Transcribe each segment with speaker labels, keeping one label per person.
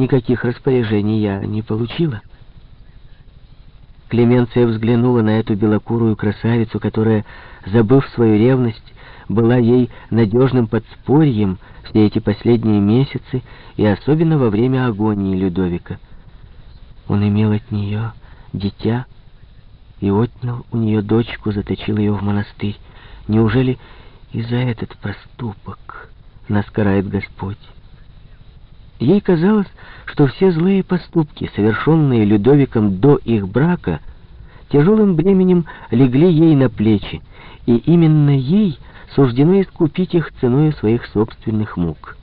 Speaker 1: никаких распоряжений я не получила. Клеменция взглянула на эту белокурую красавицу, которая, забыв свою ревность, была ей надежным подспорьем все эти последние месяцы и особенно во время агонии Людовика. Он имел от нее дитя и отнял у нее дочку, заточил ее в монастырь. Неужели и за этот проступок нас карает Господь? Ей казалось, что все злые поступки, совершенные Людовиком до их брака, тяжелым бременем легли ей на плечи, и именно ей суждено искупить их ценой своих собственных мук.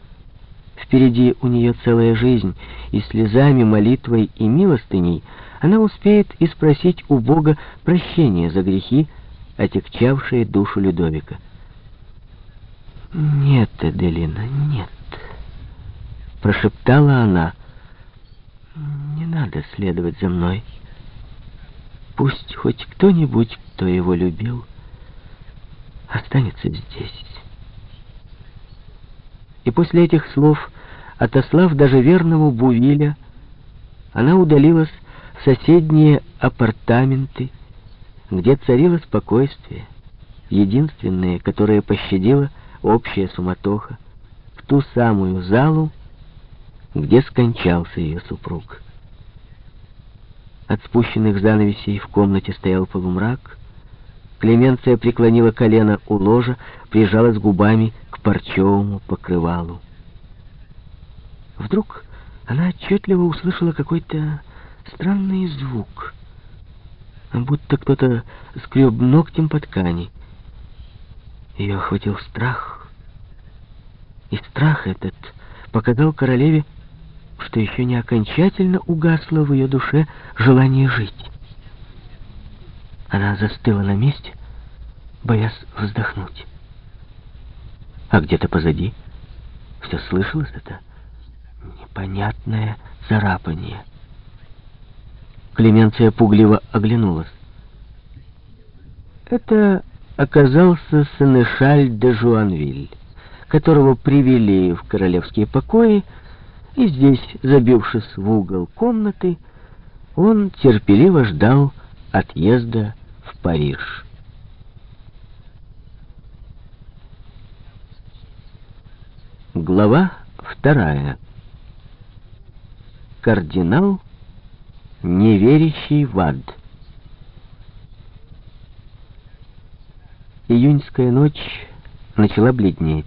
Speaker 1: Впереди у нее целая жизнь, и слезами, молитвой и милостыней она успеет и спросить у Бога прощения за грехи, отягчавшие душу Людовика. «Нет, Эделина, нет», — прошептала она, — «не надо следовать за мной. Пусть хоть кто-нибудь, кто его любил, останется здесь». И после этих слов, отослав даже верного Бувиля, она удалилась в соседние апартаменты, где царило спокойствие, единственное, которое пощадило общая суматоха, в ту самую залу, где скончался ее супруг. От спущенных занавесей в комнате стоял полумрак. Клеменция преклонила колено у ложа, прижалась губами к парчевому покрывалу. Вдруг она отчетливо услышала какой-то странный звук, будто кто-то скреб ногтем по ткани. Ее охватил страх, и страх этот показал королеве, что еще не окончательно угасло в ее душе желание жить. Она застыла на месте, боясь вздохнуть. А где-то позади все слышалось это непонятное царапание. Клеменция пугливо оглянулась. Это оказался Сенешаль де Жуанвиль, которого привели в королевские покои, и здесь, забившись в угол комнаты, он терпеливо ждал отъезда в Париж. Глава вторая. Кардинал, не верящий в ад. Июньская ночь начала бледнеть.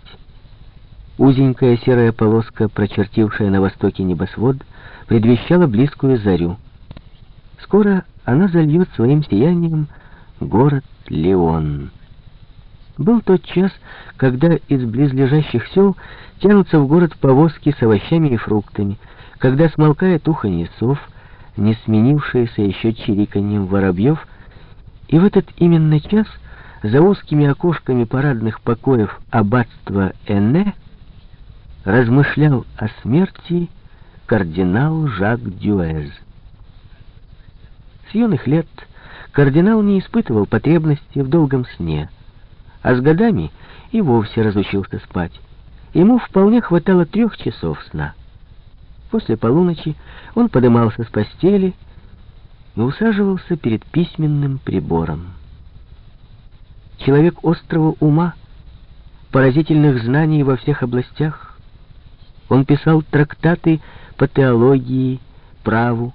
Speaker 1: Узенькая серая полоска, прочертившая на востоке небосвод, предвещала близкую зарю. Скоро она зальет своим сиянием город Леон. Был тот час, когда из близлежащих сел тянутся в город повозки с овощами и фруктами, когда смолкает уханье сов, не сменившееся еще чириканьем воробьев, и в этот именно час за узкими окошками парадных покоев аббатства Эне размышлял о смерти кардинал Жак Дюэз. С юных лет кардинал не испытывал потребности в долгом сне, а с годами и вовсе разучился спать. Ему вполне хватало трех часов сна. После полуночи он подымался с постели и усаживался перед письменным прибором. Человек острого ума, поразительных знаний во всех областях, он писал трактаты по теологии, праву,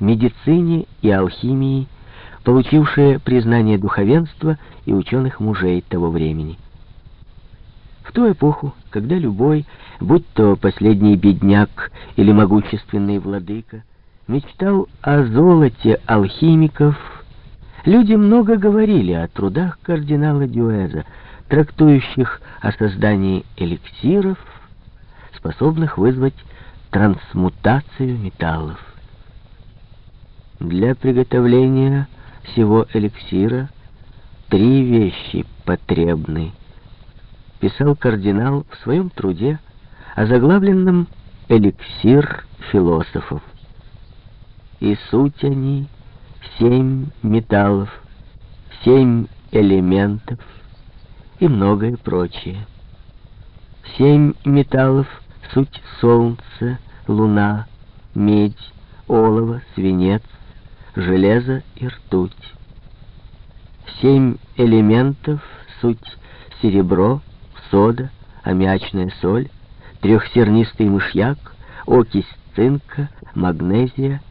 Speaker 1: медицине и алхимии, получившие признание духовенства и ученых мужей того времени. В ту эпоху, когда любой, будь то последний бедняк или могущественный владыка, мечтал о золоте алхимиков, люди много говорили о трудах кардинала Дюэза, трактующих о создании эликсиров, способных вызвать трансмутацию металлов. Для приготовления всего эликсира три вещи потребны — писал кардинал в своем труде, озаглавленном «Эликсир философов». И суть они — семь металлов, семь элементов и многое прочее. Семь металлов — суть солнце, луна, медь, олово, свинец, железо и ртуть. Семь элементов — суть серебро, сода, аммиачная соль, трехсернистый мышьяк, окись цинка, магнезия —